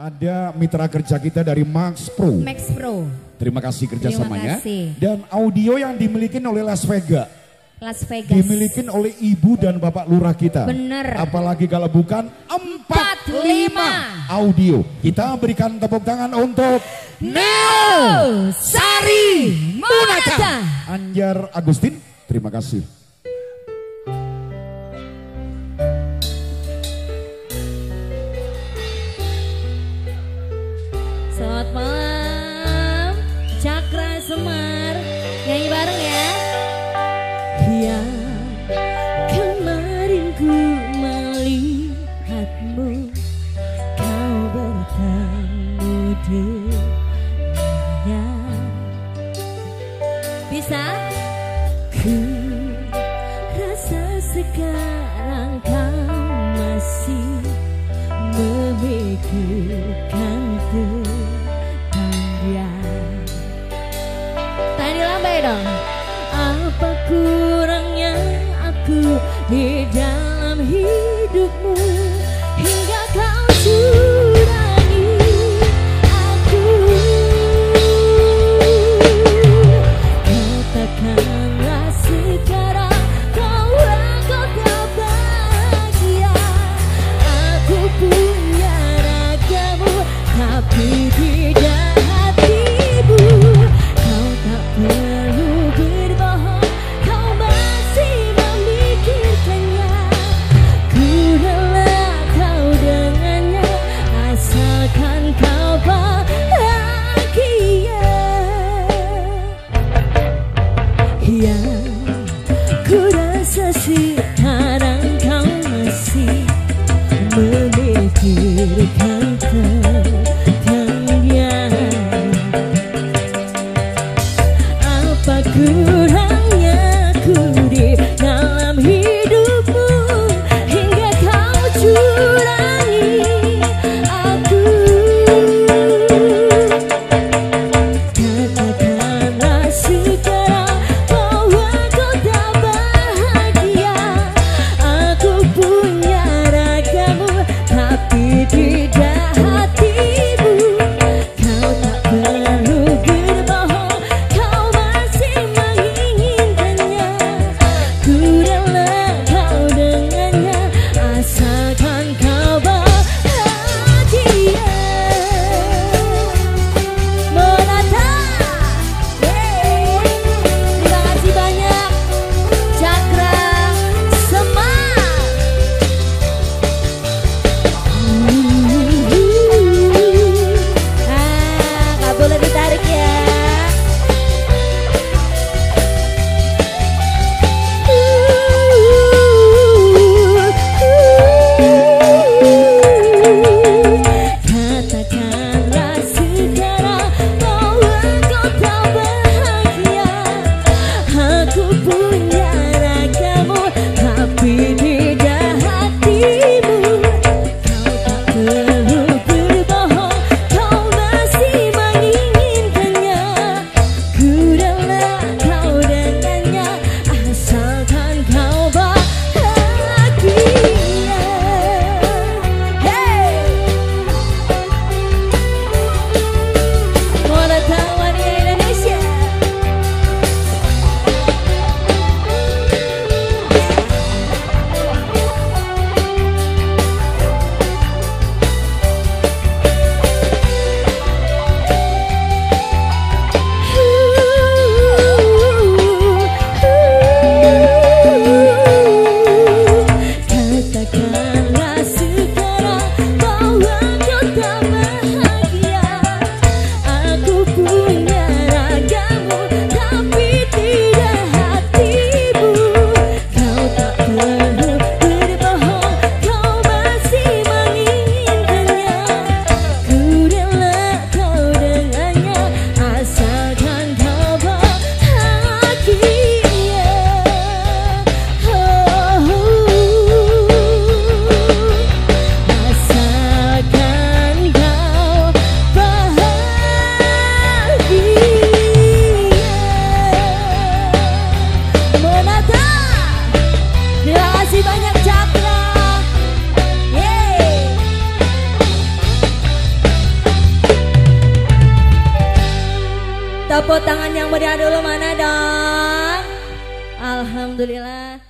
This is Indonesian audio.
Ada mitra kerja kita dari Max Pro. Max Pro. Terima kasih kerjasamanya. Terima kasih. Dan audio yang dimiliki oleh Las Vegas. Las Vegas. Dimiliki oleh ibu dan bapak lurah kita. Bener. Apalagi kalau bukan 45 45. audio. Kita berikan tepuk tangan untuk Neo Sari Munata. Anjar Agustin. Terima kasih. Bisa? Ku rasa sekarang kau masih memikirkan tentang Tadi lambai dong. Apa kurangnya aku di dalam hidupmu Good have Yeah. Tepuk tangan yang meriah dulu mana dong? Alhamdulillah.